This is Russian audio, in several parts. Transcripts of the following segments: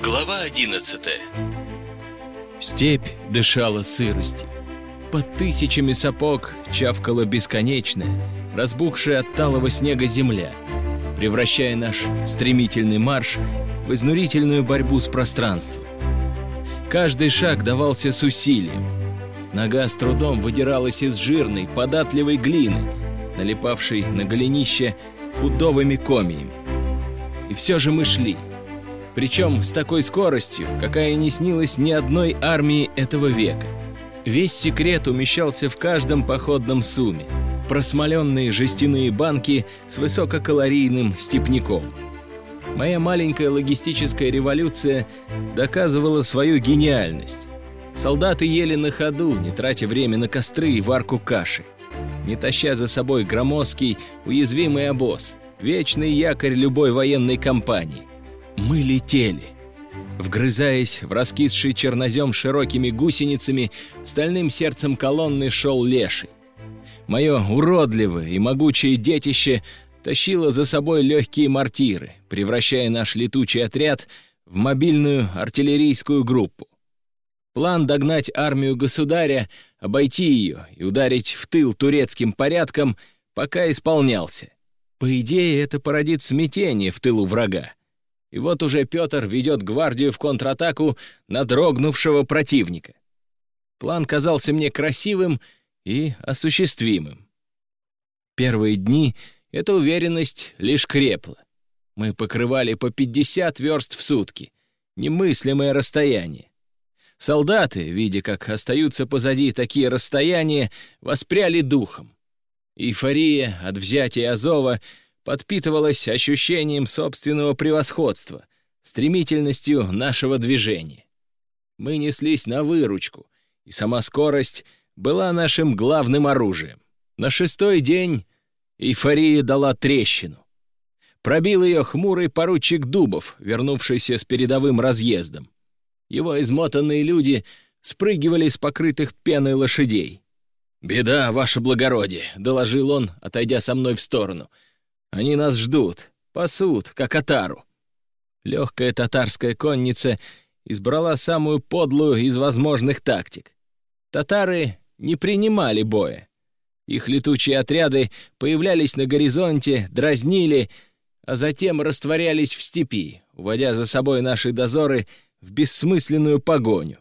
Глава 11 Степь дышала сыростью. Под тысячами сапог чавкала бесконечная, разбухшая от талого снега земля, превращая наш стремительный марш в изнурительную борьбу с пространством. Каждый шаг давался с усилием. Нога с трудом выдиралась из жирной, податливой глины, налипавшей на голенище удовыми комьями. И все же мы шли. Причем с такой скоростью, какая не снилась ни одной армии этого века. Весь секрет умещался в каждом походном сумме. Просмоленные жестяные банки с высококалорийным степняком. Моя маленькая логистическая революция доказывала свою гениальность. Солдаты ели на ходу, не тратя время на костры и варку каши. Не таща за собой громоздкий, уязвимый обоз, вечный якорь любой военной кампании. Мы летели. Вгрызаясь в раскисший чернозем широкими гусеницами, стальным сердцем колонны шел леший. Мое уродливое и могучее детище тащило за собой легкие мортиры, превращая наш летучий отряд в мобильную артиллерийскую группу. План догнать армию государя, обойти ее и ударить в тыл турецким порядком пока исполнялся. По идее, это породит смятение в тылу врага. И вот уже Петр ведет гвардию в контратаку на дрогнувшего противника. План казался мне красивым и осуществимым. Первые дни эта уверенность лишь крепла. Мы покрывали по 50 верст в сутки. Немыслимое расстояние. Солдаты, видя, как остаются позади такие расстояния, воспряли духом. Эйфория от взятия Азова — подпитывалась ощущением собственного превосходства, стремительностью нашего движения. Мы неслись на выручку, и сама скорость была нашим главным оружием. На шестой день эйфория дала трещину. Пробил ее хмурый поручик Дубов, вернувшийся с передовым разъездом. Его измотанные люди спрыгивали с покрытых пеной лошадей. «Беда, ваше благородие», — доложил он, отойдя со мной в сторону — они нас ждут, пасут, как отару. Легкая татарская конница избрала самую подлую из возможных тактик. Татары не принимали боя. Их летучие отряды появлялись на горизонте, дразнили, а затем растворялись в степи, уводя за собой наши дозоры в бессмысленную погоню.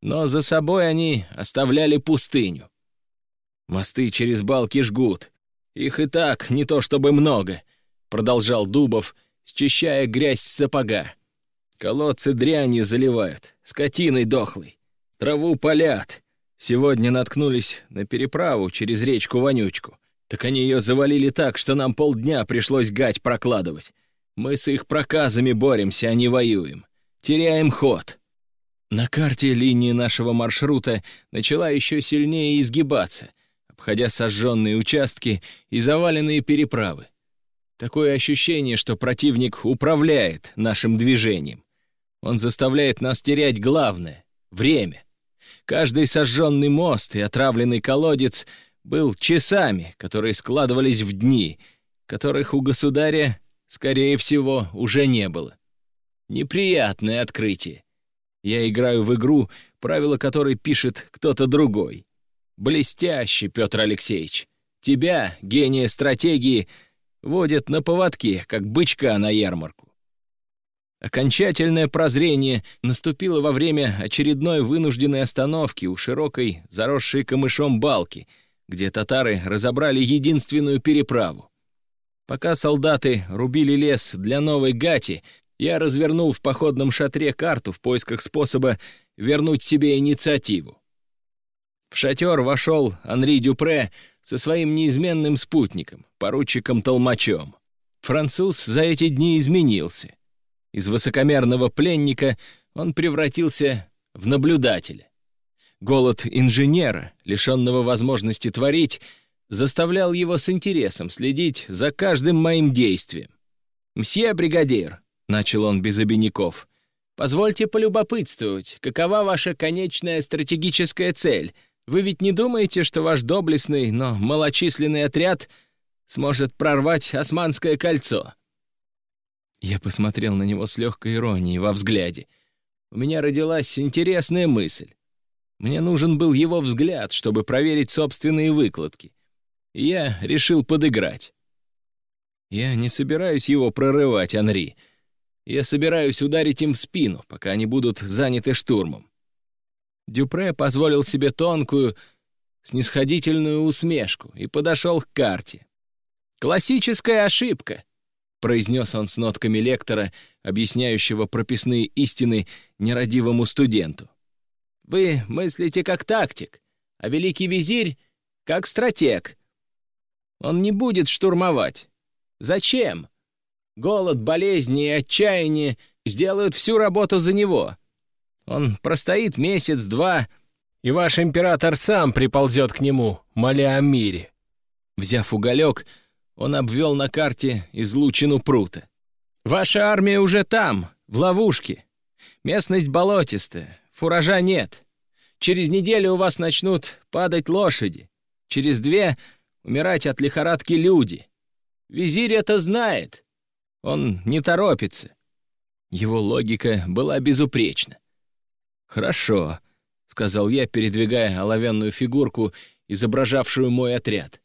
Но за собой они оставляли пустыню. Мосты через балки жгут, «Их и так не то чтобы много», — продолжал Дубов, счищая грязь с сапога. «Колодцы дрянью заливают, скотиной дохлой, траву полят. Сегодня наткнулись на переправу через речку Вонючку. Так они ее завалили так, что нам полдня пришлось гать прокладывать. Мы с их проказами боремся, а не воюем. Теряем ход». На карте линии нашего маршрута начала еще сильнее изгибаться — обходя сожженные участки и заваленные переправы. Такое ощущение, что противник управляет нашим движением. Он заставляет нас терять главное — время. Каждый сожженный мост и отравленный колодец был часами, которые складывались в дни, которых у государя, скорее всего, уже не было. Неприятное открытие. Я играю в игру, правила которой пишет кто-то другой. Блестяще, Петр Алексеевич. Тебя, гения стратегии, водят на поводке, как бычка на ярмарку. Окончательное прозрение наступило во время очередной вынужденной остановки у широкой, заросшей камышом балки, где татары разобрали единственную переправу. Пока солдаты рубили лес для новой гати, я развернул в походном шатре карту в поисках способа вернуть себе инициативу. В шатер вошел Анри Дюпре со своим неизменным спутником, поручиком Толмачом. Француз за эти дни изменился. Из высокомерного пленника он превратился в наблюдателя. Голод инженера, лишенного возможности творить, заставлял его с интересом следить за каждым моим действием. «Мсье бригадир», — начал он без обиняков, — «позвольте полюбопытствовать, какова ваша конечная стратегическая цель — вы ведь не думаете, что ваш доблестный, но малочисленный отряд сможет прорвать Османское кольцо?» Я посмотрел на него с легкой иронией во взгляде. У меня родилась интересная мысль. Мне нужен был его взгляд, чтобы проверить собственные выкладки. И я решил подыграть. Я не собираюсь его прорывать, Анри. Я собираюсь ударить им в спину, пока они будут заняты штурмом. Дюпре позволил себе тонкую, снисходительную усмешку и подошел к карте. «Классическая ошибка», — произнес он с нотками лектора, объясняющего прописные истины нерадивому студенту. «Вы мыслите как тактик, а великий визирь — как стратег. Он не будет штурмовать. Зачем? Голод, болезни и отчаяние сделают всю работу за него. Он простоит месяц-два, и ваш император сам приползет к нему, моля о мире». Взяв уголек, он обвел на карте излучину прута. «Ваша армия уже там, в ловушке. Местность болотистая, фуража нет. Через неделю у вас начнут падать лошади. Через две — умирать от лихорадки люди. Визирь это знает. Он не торопится». Его логика была безупречна. «Хорошо», — сказал я, передвигая оловянную фигурку, изображавшую мой отряд.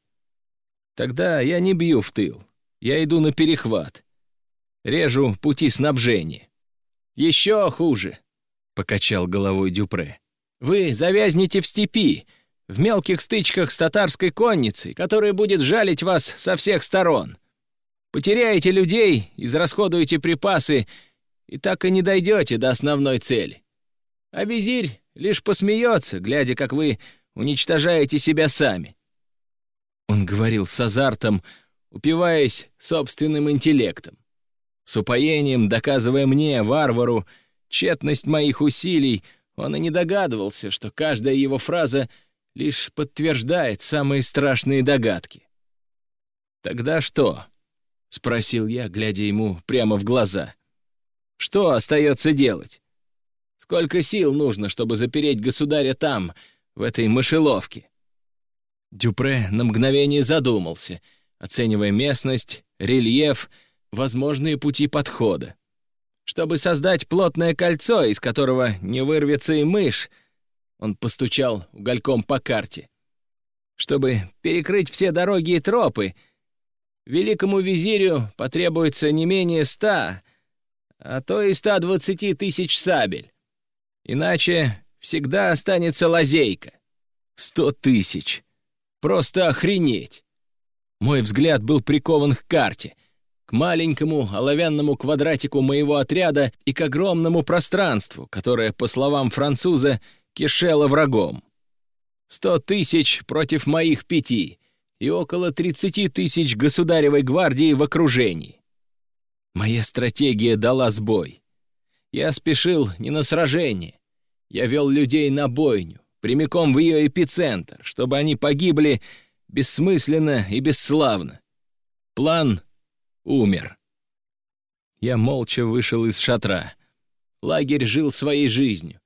«Тогда я не бью в тыл. Я иду на перехват. Режу пути снабжения». «Еще хуже», — покачал головой Дюпре. «Вы завязнете в степи, в мелких стычках с татарской конницей, которая будет жалить вас со всех сторон. Потеряете людей, израсходуете припасы, и так и не дойдете до основной цели а визирь лишь посмеется, глядя, как вы уничтожаете себя сами. Он говорил с азартом, упиваясь собственным интеллектом, с упоением доказывая мне, варвару, тщетность моих усилий, он и не догадывался, что каждая его фраза лишь подтверждает самые страшные догадки. «Тогда что?» — спросил я, глядя ему прямо в глаза. «Что остается делать? Сколько сил нужно, чтобы запереть государя там, в этой мышеловке?» Дюпре на мгновение задумался, оценивая местность, рельеф, возможные пути подхода. Чтобы создать плотное кольцо, из которого не вырвется и мышь, он постучал угольком по карте. Чтобы перекрыть все дороги и тропы, великому визирю потребуется не менее ста, а то и ста двадцати тысяч сабель. Иначе всегда останется лазейка. Сто тысяч. Просто охренеть. Мой взгляд был прикован к карте, к маленькому оловянному квадратику моего отряда и к огромному пространству, которое, по словам француза, кишело врагом. Сто тысяч против моих пяти и около тридцати тысяч государевой гвардии в окружении. Моя стратегия дала сбой. Я спешил не на сражение, я вел людей на бойню, прямиком в ее эпицентр, чтобы они погибли бессмысленно и бесславно. План умер. Я молча вышел из шатра. Лагерь жил своей жизнью.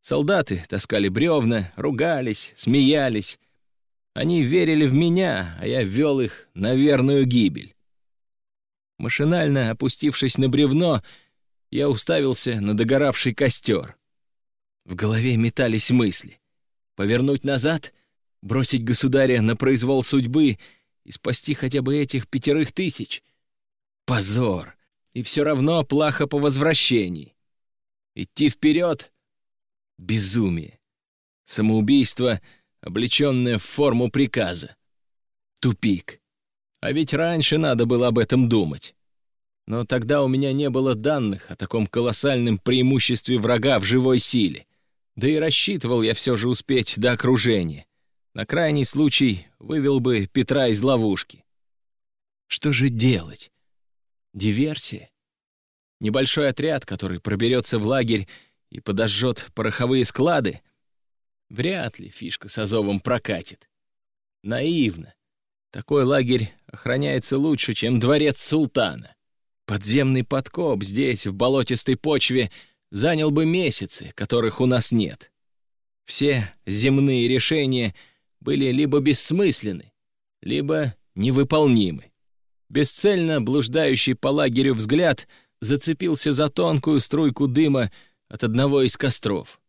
Солдаты таскали бревна, ругались, смеялись. Они верили в меня, а я вел их на верную гибель. Машинально опустившись на бревно, я уставился на догоравший костер. В голове метались мысли. Повернуть назад, бросить государя на произвол судьбы и спасти хотя бы этих пятерых тысяч. Позор! И все равно плохо по возвращении. Идти вперед — безумие. Самоубийство, облеченное в форму приказа. Тупик. А ведь раньше надо было об этом думать. Но тогда у меня не было данных о таком колоссальном преимуществе врага в живой силе. Да и рассчитывал я все же успеть до окружения. На крайний случай вывел бы Петра из ловушки. Что же делать? Диверсия? Небольшой отряд, который проберется в лагерь и подожжет пороховые склады? Вряд ли фишка с Азовом прокатит. Наивно. Такой лагерь охраняется лучше, чем дворец султана. Подземный подкоп здесь, в болотистой почве, занял бы месяцы, которых у нас нет. Все земные решения были либо бессмысленны, либо невыполнимы. Бесцельно блуждающий по лагерю взгляд зацепился за тонкую струйку дыма от одного из костров.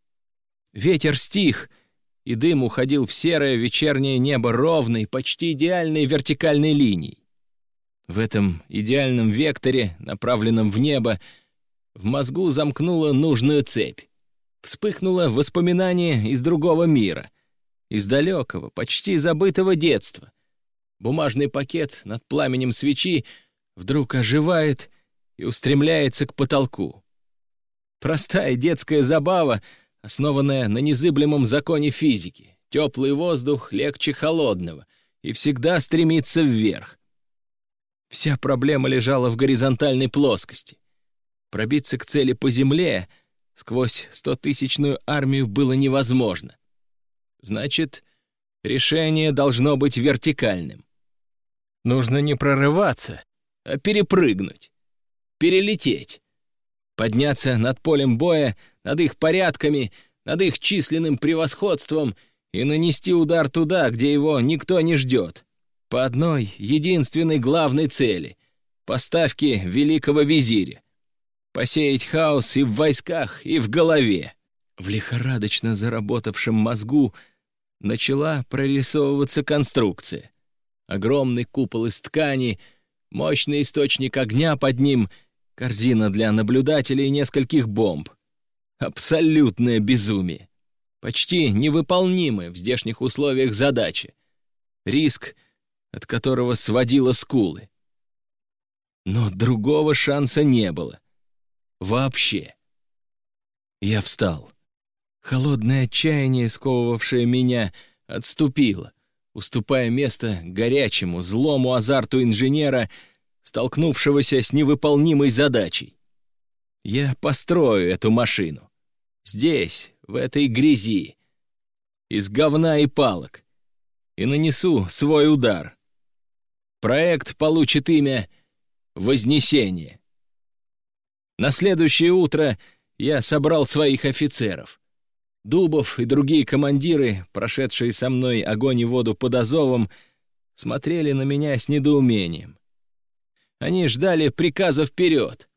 Ветер стих, и дым уходил в серое вечернее небо ровной, почти идеальной вертикальной линией. В этом идеальном векторе, направленном в небо, в мозгу замкнула нужную цепь. Вспыхнуло воспоминание из другого мира, из далекого, почти забытого детства. Бумажный пакет над пламенем свечи вдруг оживает и устремляется к потолку. Простая детская забава, основанная на незыблемом законе физики. Теплый воздух легче холодного и всегда стремится вверх. Вся проблема лежала в горизонтальной плоскости. Пробиться к цели по земле сквозь стотысячную армию было невозможно. Значит, решение должно быть вертикальным. Нужно не прорываться, а перепрыгнуть, перелететь, подняться над полем боя, над их порядками, над их численным превосходством и нанести удар туда, где его никто не ждет, по одной единственной главной цели — поставки великого визиря. Посеять хаос и в войсках, и в голове. В лихорадочно заработавшем мозгу начала прорисовываться конструкция. Огромный купол из ткани, мощный источник огня под ним, корзина для наблюдателей и нескольких бомб. Абсолютное безумие. Почти невыполнимая в здешних условиях задача. Риск, от которого сводило скулы. Но другого шанса не было. Вообще. Я встал. Холодное отчаяние, сковывавшее меня, отступило уступая место горячему, злому азарту инженера, столкнувшегося с невыполнимой задачей. Я построю эту машину. Здесь, в этой грязи, из говна и палок, и нанесу свой удар. Проект получит имя «Вознесение». На следующее утро я собрал своих офицеров — Дубов и другие командиры, прошедшие со мной огонь и воду под Азовом, смотрели на меня с недоумением. Они ждали приказа вперед.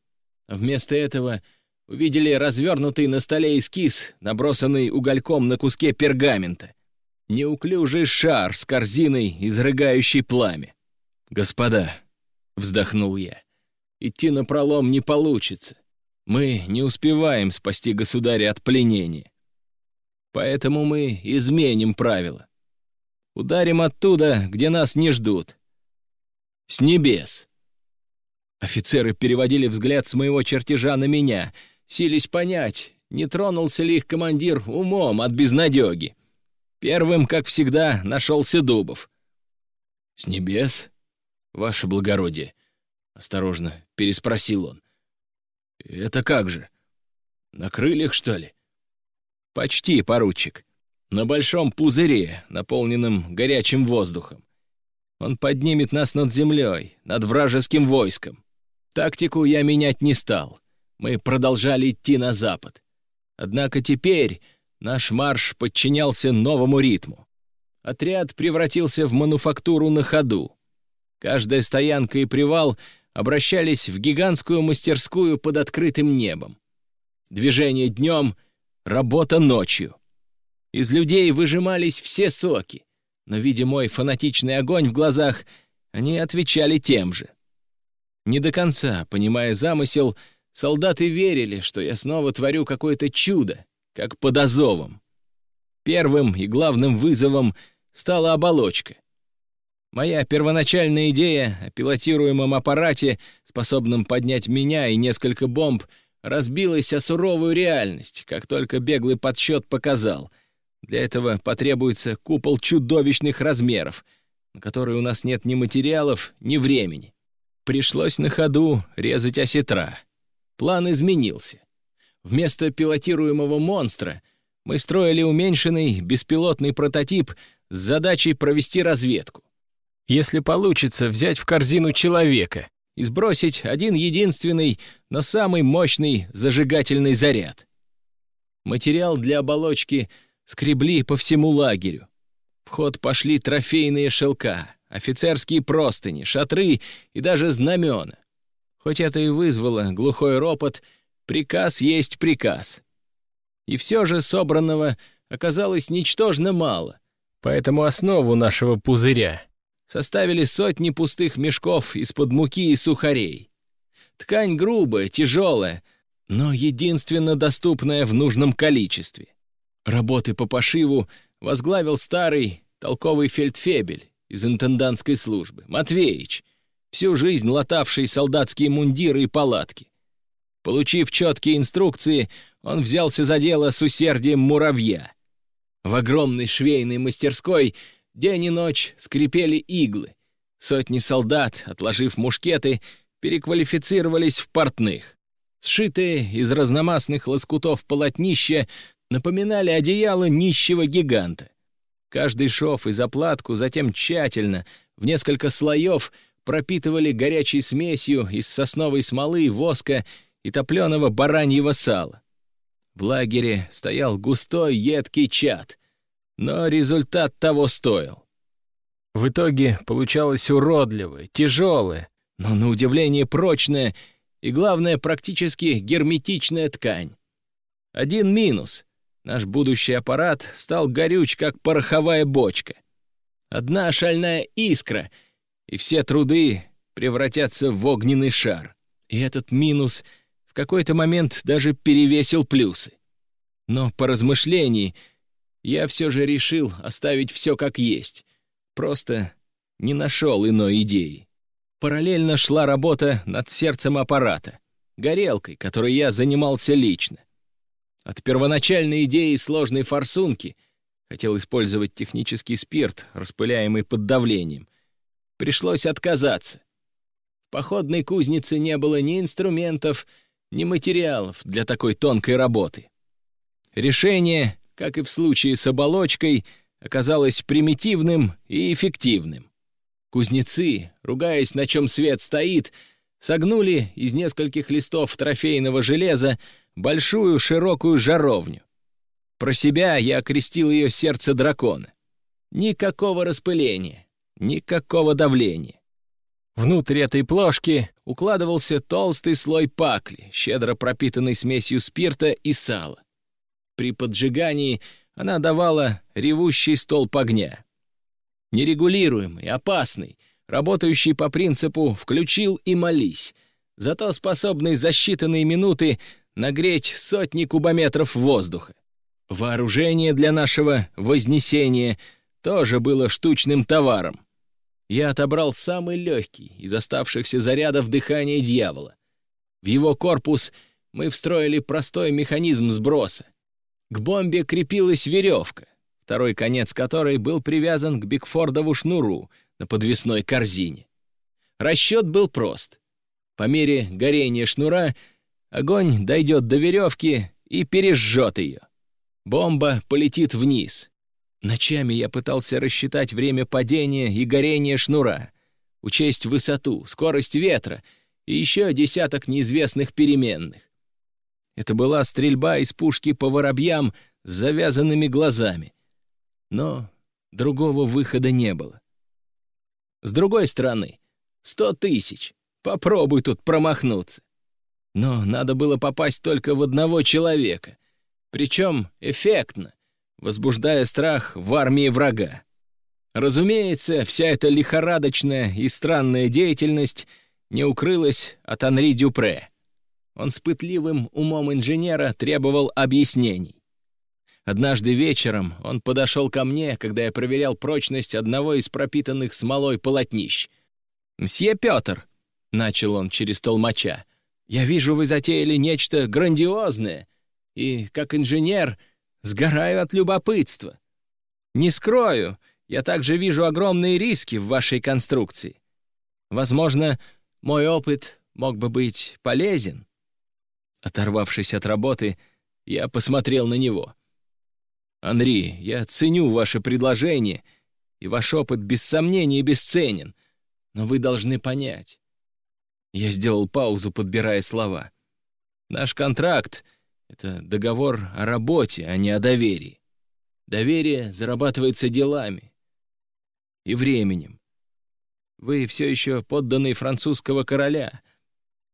вместо этого увидели развернутый на столе эскиз, набросанный угольком на куске пергамента. Неуклюжий шар с корзиной, изрыгающей пламя. «Господа», — вздохнул я, — «идти на пролом не получится. Мы не успеваем спасти государя от пленения. Поэтому мы изменим правила. Ударим оттуда, где нас не ждут. С небес. Офицеры переводили взгляд с моего чертежа на меня, сились понять, не тронулся ли их командир умом от безнадеги. Первым, как всегда, нашелся Дубов. «С небес, ваше благородие?» — осторожно переспросил он. «Это как же? На крыльях, что ли?» «Почти, поручик. На большом пузыре, наполненном горячим воздухом. Он поднимет нас над землей, над вражеским войском. Тактику я менять не стал. Мы продолжали идти на запад. Однако теперь наш марш подчинялся новому ритму. Отряд превратился в мануфактуру на ходу. Каждая стоянка и привал обращались в гигантскую мастерскую под открытым небом. Движение днем — Работа ночью. Из людей выжимались все соки, но, видя мой фанатичный огонь в глазах, они отвечали тем же. Не до конца, понимая замысел, солдаты верили, что я снова творю какое-то чудо, как под Азовом. Первым и главным вызовом стала оболочка. Моя первоначальная идея о пилотируемом аппарате, способном поднять меня и несколько бомб — разбилась о суровую реальность, как только беглый подсчет показал. Для этого потребуется купол чудовищных размеров, на который у нас нет ни материалов, ни времени. Пришлось на ходу резать осетра. План изменился. Вместо пилотируемого монстра мы строили уменьшенный беспилотный прототип с задачей провести разведку. Если получится взять в корзину человека и сбросить один единственный, но самый мощный зажигательный заряд. Материал для оболочки скребли по всему лагерю. В ход пошли трофейные шелка, офицерские простыни, шатры и даже знамена. Хоть это и вызвало глухой ропот, приказ есть приказ. И все же собранного оказалось ничтожно мало, поэтому основу нашего пузыря составили сотни пустых мешков из-под муки и сухарей. Ткань грубая, тяжелая, но единственно доступная в нужном количестве. Работы по пошиву возглавил старый толковый фельдфебель из интендантской службы, Матвеич, всю жизнь латавший солдатские мундиры и палатки. Получив четкие инструкции, он взялся за дело с усердием муравья. В огромной швейной мастерской день и ночь скрипели иглы. Сотни солдат, отложив мушкеты, переквалифицировались в портных. Сшитые из разномастных лоскутов полотнища напоминали одеяло нищего гиганта. Каждый шов и заплатку затем тщательно, в несколько слоев, пропитывали горячей смесью из сосновой смолы, воска и топленого бараньего сала. В лагере стоял густой едкий чад, но результат того стоил. В итоге получалось уродливое, тяжелое, но на удивление прочная и, главное, практически герметичная ткань. Один минус — наш будущий аппарат стал горюч, как пороховая бочка. Одна шальная искра, и все труды превратятся в огненный шар. И этот минус в какой-то момент даже перевесил плюсы. Но по размышлении я все же решил оставить все как есть. Просто не нашел иной идеи. Параллельно шла работа над сердцем аппарата, горелкой, которой я занимался лично. От первоначальной идеи сложной форсунки хотел использовать технический спирт, распыляемый под давлением. Пришлось отказаться. В походной кузнице не было ни инструментов, ни материалов для такой тонкой работы. Решение, как и в случае с оболочкой, оказалось примитивным и эффективным. Кузнецы, ругаясь, на чем свет стоит, согнули из нескольких листов трофейного железа большую широкую жаровню. Про себя я окрестил ее сердце дракона. Никакого распыления, никакого давления. Внутрь этой плошки укладывался толстый слой пакли, щедро пропитанный смесью спирта и сала. При поджигании она давала ревущий столб огня нерегулируемый, опасный, работающий по принципу «включил и молись», зато способный за считанные минуты нагреть сотни кубометров воздуха. Вооружение для нашего вознесения тоже было штучным товаром. Я отобрал самый легкий из оставшихся зарядов дыхания дьявола. В его корпус мы встроили простой механизм сброса. К бомбе крепилась веревка второй конец которой был привязан к Бигфордову шнуру на подвесной корзине. Расчет был прост. По мере горения шнура огонь дойдет до веревки и пережжет ее. Бомба полетит вниз. Ночами я пытался рассчитать время падения и горения шнура, учесть высоту, скорость ветра и еще десяток неизвестных переменных. Это была стрельба из пушки по воробьям с завязанными глазами — но другого выхода не было. С другой стороны, сто тысяч. Попробуй тут промахнуться. Но надо было попасть только в одного человека. Причем эффектно, возбуждая страх в армии врага. Разумеется, вся эта лихорадочная и странная деятельность не укрылась от Анри Дюпре. Он с пытливым умом инженера требовал объяснений. Однажды вечером он подошел ко мне, когда я проверял прочность одного из пропитанных смолой полотнищ. «Мсье Петр», — начал он через толмача, — «я вижу, вы затеяли нечто грандиозное, и, как инженер, сгораю от любопытства. Не скрою, я также вижу огромные риски в вашей конструкции. Возможно, мой опыт мог бы быть полезен». Оторвавшись от работы, я посмотрел на него — «Анри, я ценю ваше предложение, и ваш опыт без сомнения бесценен, но вы должны понять». Я сделал паузу, подбирая слова. «Наш контракт — это договор о работе, а не о доверии. Доверие зарабатывается делами и временем. Вы все еще подданный французского короля,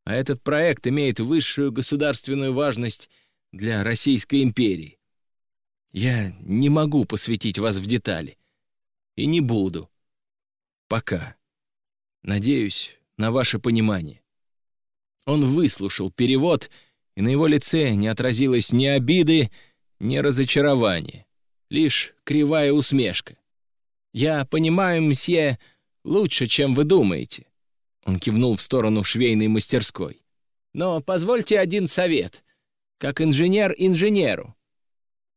А этот проект имеет высшую государственную важность для Российской империи. Я не могу посвятить вас в детали. И не буду. Пока. Надеюсь на ваше понимание. Он выслушал перевод, и на его лице не отразилось ни обиды, ни разочарования, лишь кривая усмешка. «Я понимаю, мсье, лучше, чем вы думаете». Он кивнул в сторону швейной мастерской. «Но позвольте один совет, как инженер инженеру.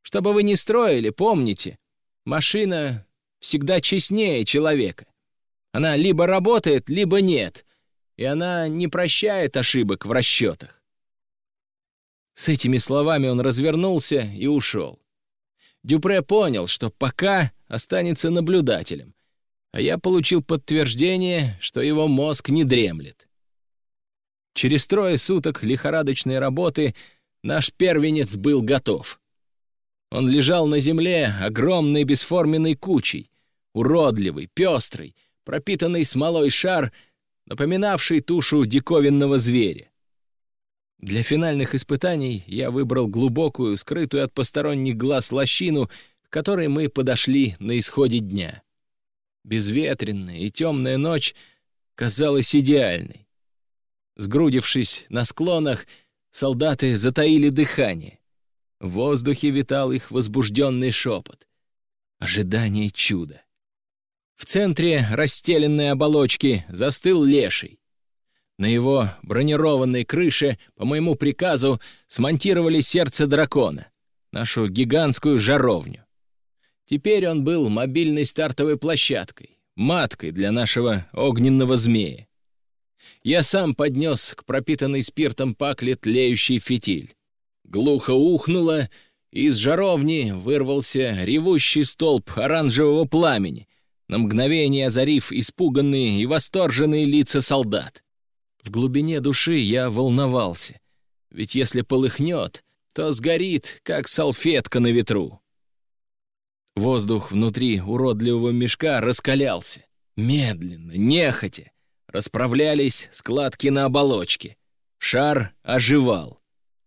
Чтобы вы не строили, помните, машина всегда честнее человека. Она либо работает, либо нет, и она не прощает ошибок в расчетах. С этими словами он развернулся и ушел. Дюпре понял, что пока останется наблюдателем, а я получил подтверждение, что его мозг не дремлет. Через трое суток лихорадочной работы наш первенец был готов. Он лежал на земле огромной бесформенной кучей, уродливый, пестрый, пропитанный смолой шар, напоминавший тушу диковинного зверя. Для финальных испытаний я выбрал глубокую, скрытую от посторонних глаз лощину, к которой мы подошли на исходе дня. Безветренная и темная ночь казалась идеальной. Сгрудившись на склонах, солдаты затаили дыхание. В воздухе витал их возбужденный шепот. Ожидание чуда. В центре расстеленной оболочки застыл леший. На его бронированной крыше, по моему приказу, смонтировали сердце дракона, нашу гигантскую жаровню. Теперь он был мобильной стартовой площадкой, маткой для нашего огненного змея. Я сам поднес к пропитанной спиртом пакле тлеющий фитиль. Глухо ухнуло, и из жаровни вырвался ревущий столб оранжевого пламени, на мгновение озарив испуганные и восторженные лица солдат. В глубине души я волновался, ведь если полыхнет, то сгорит, как салфетка на ветру. Воздух внутри уродливого мешка раскалялся. Медленно, нехотя, расправлялись складки на оболочке. Шар оживал.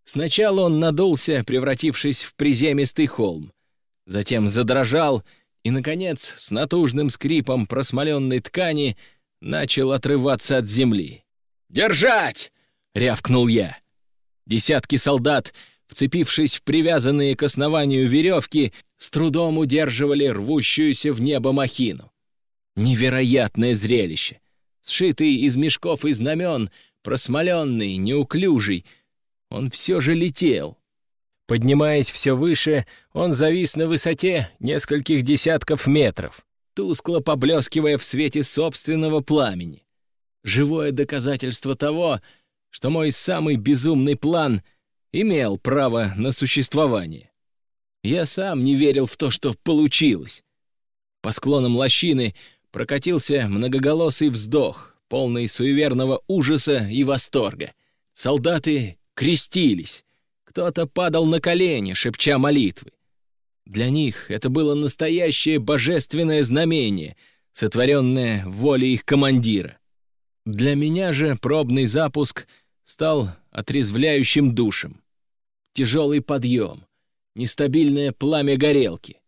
Сначала он надулся, превратившись в приземистый холм. Затем задрожал и, наконец, с натужным скрипом просмоленной ткани начал отрываться от земли. «Держать!» — рявкнул я. Десятки солдат, вцепившись в привязанные к основанию веревки, с трудом удерживали рвущуюся в небо махину. Невероятное зрелище! Сшитый из мешков и знамен, просмоленный, неуклюжий, он все же летел — Поднимаясь все выше, он завис на высоте нескольких десятков метров, тускло поблескивая в свете собственного пламени. Живое доказательство того, что мой самый безумный план имел право на существование. Я сам не верил в то, что получилось. По склонам лощины прокатился многоголосый вздох, полный суеверного ужаса и восторга. Солдаты крестились, кто-то падал на колени, шепча молитвы. Для них это было настоящее божественное знамение, сотворенное волей их командира. Для меня же пробный запуск стал отрезвляющим душем. Тяжелый подъем, нестабильное пламя горелки.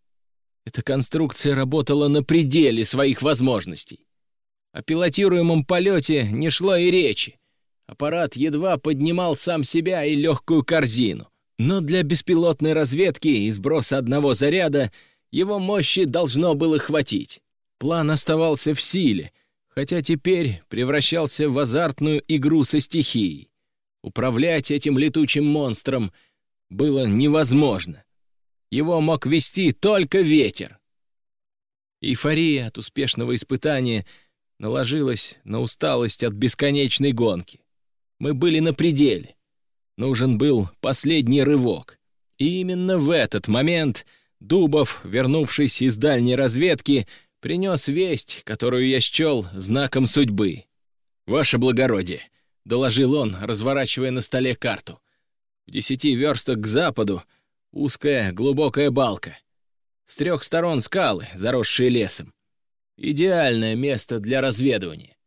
Эта конструкция работала на пределе своих возможностей. О пилотируемом полете не шло и речи. Аппарат едва поднимал сам себя и легкую корзину. Но для беспилотной разведки и сброса одного заряда его мощи должно было хватить. План оставался в силе, хотя теперь превращался в азартную игру со стихией. Управлять этим летучим монстром было невозможно. Его мог вести только ветер. Эйфория от успешного испытания наложилась на усталость от бесконечной гонки. Мы были на пределе. Нужен был последний рывок. И именно в этот момент Дубов, вернувшись из дальней разведки, принес весть, которую я счел знаком судьбы. «Ваше благородие», — доложил он, разворачивая на столе карту. «В десяти верстах к западу узкая глубокая балка. С трех сторон скалы, заросшие лесом. Идеальное место для разведывания.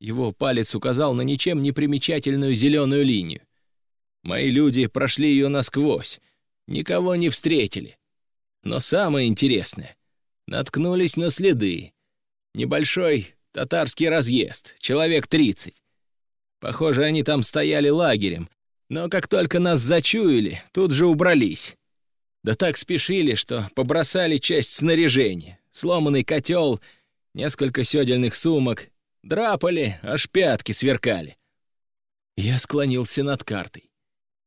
Его палец указал на ничем не примечательную зеленую линию. Мои люди прошли ее насквозь, никого не встретили. Но самое интересное — наткнулись на следы. Небольшой татарский разъезд, человек тридцать. Похоже, они там стояли лагерем, но как только нас зачуяли, тут же убрались. Да так спешили, что побросали часть снаряжения, сломанный котел, несколько седельных сумок, драпали, аж пятки сверкали. Я склонился над картой.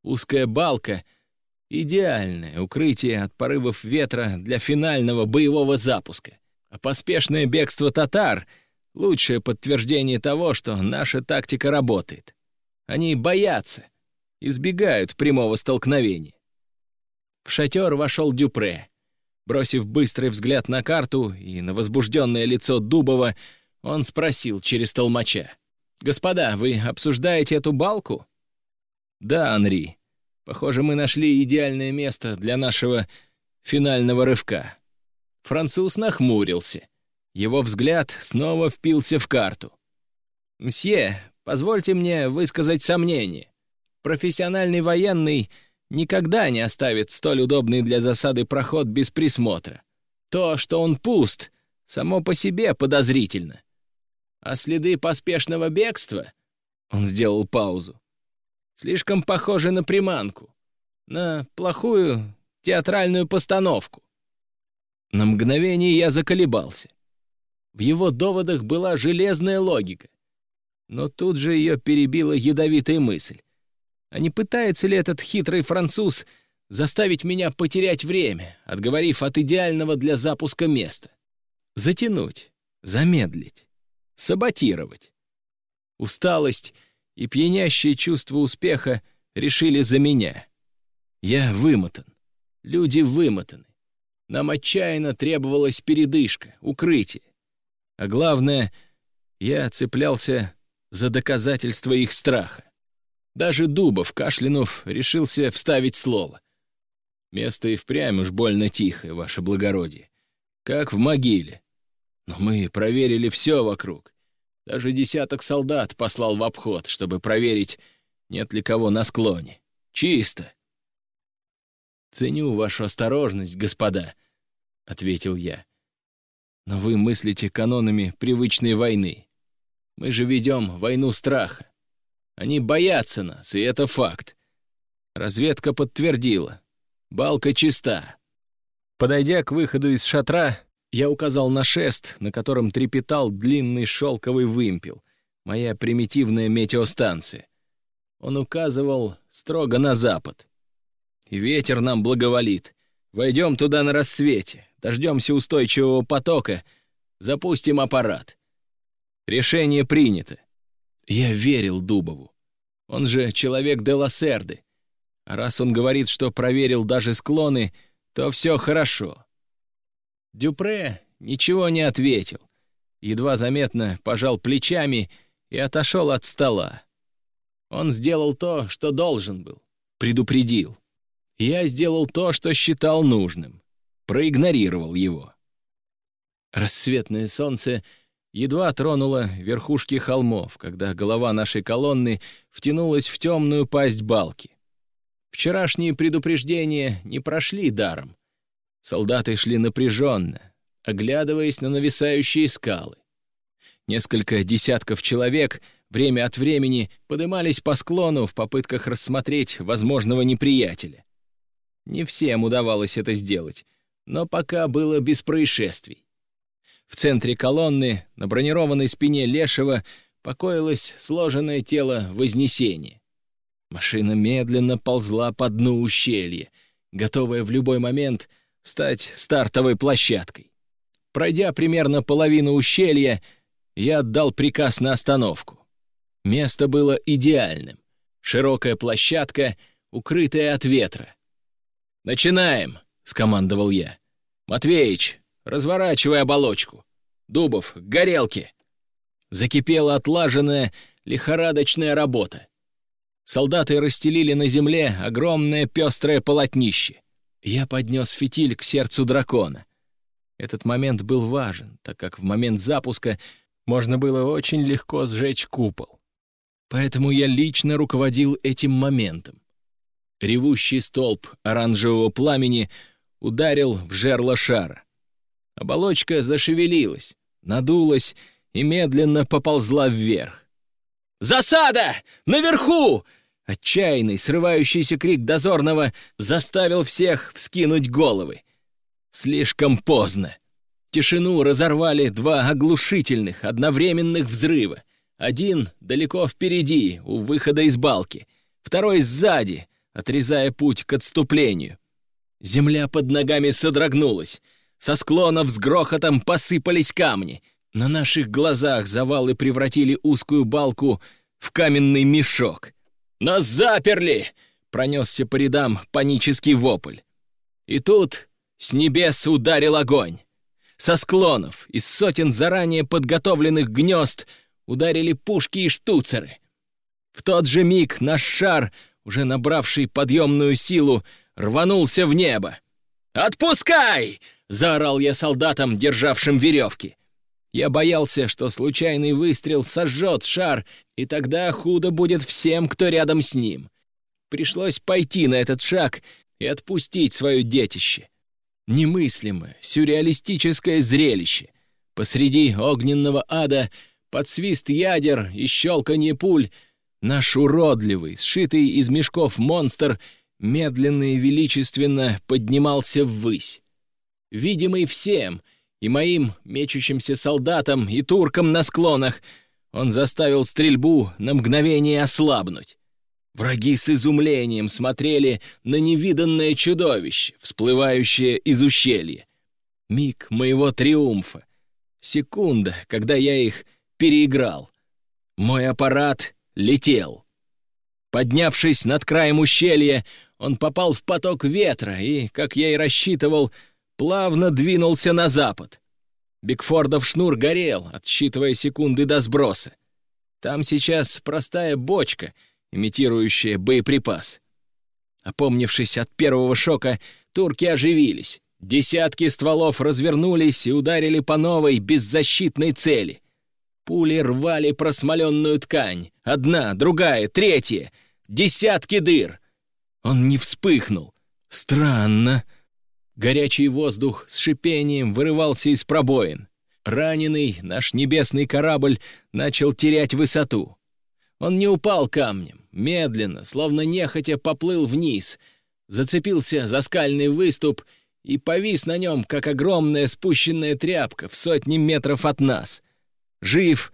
Узкая балка — идеальное укрытие от порывов ветра для финального боевого запуска. А поспешное бегство татар — Лучшее подтверждение того, что наша тактика работает. Они боятся, избегают прямого столкновения. В шатер вошел Дюпре. Бросив быстрый взгляд на карту и на возбужденное лицо Дубова, он спросил через толмача. «Господа, вы обсуждаете эту балку?» «Да, Анри. Похоже, мы нашли идеальное место для нашего финального рывка». Француз нахмурился. Его взгляд снова впился в карту. «Мсье, позвольте мне высказать сомнение. Профессиональный военный никогда не оставит столь удобный для засады проход без присмотра. То, что он пуст, само по себе подозрительно. А следы поспешного бегства...» Он сделал паузу. «Слишком похожи на приманку, на плохую театральную постановку». На мгновение я заколебался. В его доводах была железная логика. Но тут же ее перебила ядовитая мысль. А не пытается ли этот хитрый француз заставить меня потерять время, отговорив от идеального для запуска места? Затянуть, замедлить, саботировать. Усталость и пьянящее чувство успеха решили за меня. Я вымотан. Люди вымотаны. Нам отчаянно требовалась передышка, укрытие. А главное, я цеплялся за доказательство их страха. Даже Дубов, кашлянув, решился вставить слово. Место и впрямь уж больно тихое, ваше благородие. Как в могиле. Но мы проверили все вокруг. Даже десяток солдат послал в обход, чтобы проверить, нет ли кого на склоне. Чисто. «Ценю вашу осторожность, господа», — ответил я. Но вы мыслите канонами привычной войны. Мы же ведем войну страха. Они боятся нас, и это факт. Разведка подтвердила. Балка чиста. Подойдя к выходу из шатра, я указал на шест, на котором трепетал длинный шелковый вымпел, моя примитивная метеостанция. Он указывал строго на запад. И ветер нам благоволит. Войдем туда на рассвете, дождемся устойчивого потока, запустим аппарат. Решение принято. Я верил Дубову. Он же человек де Лассерды. Раз он говорит, что проверил даже склоны, то все хорошо. Дюпре ничего не ответил. Едва заметно пожал плечами и отошел от стола. Он сделал то, что должен был, предупредил. Я сделал то, что считал нужным проигнорировал его. Рассветное солнце едва тронуло верхушки холмов, когда голова нашей колонны втянулась в темную пасть балки. Вчерашние предупреждения не прошли даром. Солдаты шли напряженно, оглядываясь на нависающие скалы. Несколько десятков человек время от времени подымались по склону в попытках рассмотреть возможного неприятеля. Не всем удавалось это сделать, но пока было без происшествий. В центре колонны, на бронированной спине Лешего, покоилось сложенное тело Вознесения. Машина медленно ползла по дну ущелья, готовая в любой момент стать стартовой площадкой. Пройдя примерно половину ущелья, я отдал приказ на остановку. Место было идеальным. Широкая площадка, укрытая от ветра. «Начинаем!» — скомандовал я. «Матвеич, разворачивай оболочку. Дубов, к горелке!» Закипела отлаженная, лихорадочная работа. Солдаты расстелили на земле огромное пестрое полотнище. Я поднес фитиль к сердцу дракона. Этот момент был важен, так как в момент запуска можно было очень легко сжечь купол. Поэтому я лично руководил этим моментом. Ревущий столб оранжевого пламени ударил в жерло шара. Оболочка зашевелилась, надулась и медленно поползла вверх. «Засада! Наверху!» Отчаянный, срывающийся крик дозорного заставил всех вскинуть головы. Слишком поздно. Тишину разорвали два оглушительных, одновременных взрыва. Один далеко впереди, у выхода из балки, второй сзади, отрезая путь к отступлению. Земля под ногами содрогнулась. Со склонов с грохотом посыпались камни. На наших глазах завалы превратили узкую балку в каменный мешок. «Нас заперли!» — пронесся по рядам панический вопль. И тут с небес ударил огонь. Со склонов, из сотен заранее подготовленных гнезд ударили пушки и штуцеры. В тот же миг наш шар, уже набравший подъемную силу, рванулся в небо. «Отпускай!» — заорал я солдатам, державшим веревки. Я боялся, что случайный выстрел сожжет шар, и тогда худо будет всем, кто рядом с ним. Пришлось пойти на этот шаг и отпустить свое детище. Немыслимое, сюрреалистическое зрелище. Посреди огненного ада, под свист ядер и щелканье пуль, наш уродливый, сшитый из мешков монстр медленно и величественно поднимался ввысь. Видимый всем, и моим мечущимся солдатам, и туркам на склонах, он заставил стрельбу на мгновение ослабнуть. Враги с изумлением смотрели на невиданное чудовище, всплывающее из ущелья. Миг моего триумфа. Секунда, когда я их переиграл. Мой аппарат летел. Поднявшись над краем ущелья, он попал в поток ветра и, как я и рассчитывал, плавно двинулся на запад. Бигфордов шнур горел, отсчитывая секунды до сброса. Там сейчас простая бочка — имитирующее боеприпас. Опомнившись от первого шока, турки оживились. Десятки стволов развернулись и ударили по новой беззащитной цели. Пули рвали просмоленную ткань. Одна, другая, третья. Десятки дыр. Он не вспыхнул. Странно. Горячий воздух с шипением вырывался из пробоин. Раненый наш небесный корабль начал терять высоту. Он не упал камнем, медленно, словно нехотя поплыл вниз, зацепился за скальный выступ и повис на нем, как огромная спущенная тряпка в сотни метров от нас. Жив,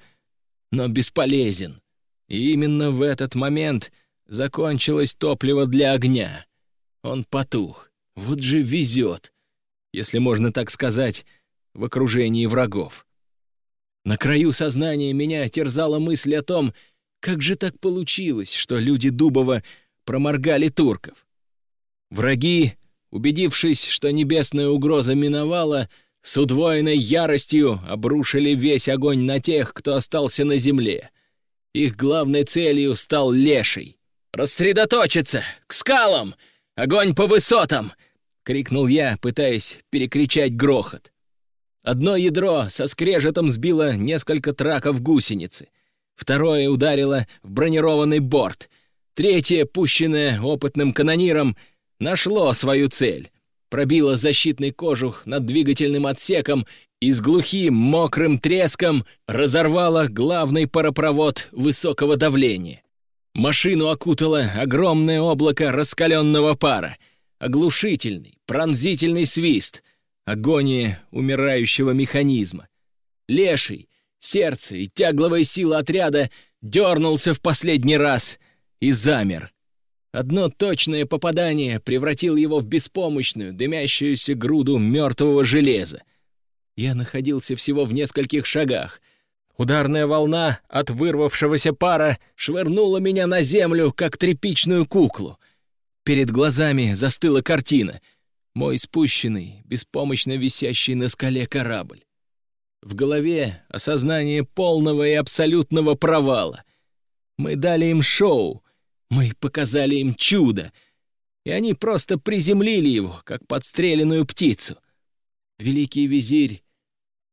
но бесполезен. И именно в этот момент закончилось топливо для огня. Он потух. Вот же везет, если можно так сказать, в окружении врагов. На краю сознания меня терзала мысль о том, как же так получилось, что люди Дубова проморгали турков? Враги, убедившись, что небесная угроза миновала, с удвоенной яростью обрушили весь огонь на тех, кто остался на земле. Их главной целью стал леший. «Рассредоточиться! К скалам! Огонь по высотам!» — крикнул я, пытаясь перекричать грохот. Одно ядро со скрежетом сбило несколько траков гусеницы — Второе ударило в бронированный борт. Третье, пущенное опытным канониром, нашло свою цель. Пробило защитный кожух над двигательным отсеком и с глухим мокрым треском разорвало главный паропровод высокого давления. Машину окутало огромное облако раскаленного пара, оглушительный, пронзительный свист, агония умирающего механизма. Леший, Сердце и тягловая сила отряда дернулся в последний раз и замер. Одно точное попадание превратило его в беспомощную, дымящуюся груду мертвого железа. Я находился всего в нескольких шагах. Ударная волна от вырвавшегося пара швырнула меня на землю, как тряпичную куклу. Перед глазами застыла картина. Мой спущенный, беспомощно висящий на скале корабль. В голове осознание полного и абсолютного провала. Мы дали им шоу, мы показали им чудо, и они просто приземлили его, как подстреленную птицу. Великий визирь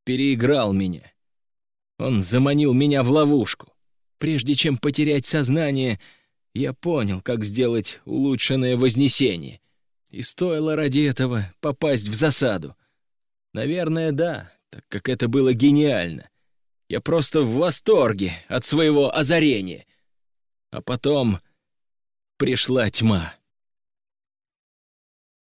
переиграл меня. Он заманил меня в ловушку. Прежде чем потерять сознание, я понял, как сделать улучшенное вознесение. И стоило ради этого попасть в засаду. Наверное, да, так как это было гениально. Я просто в восторге от своего озарения. А потом пришла тьма.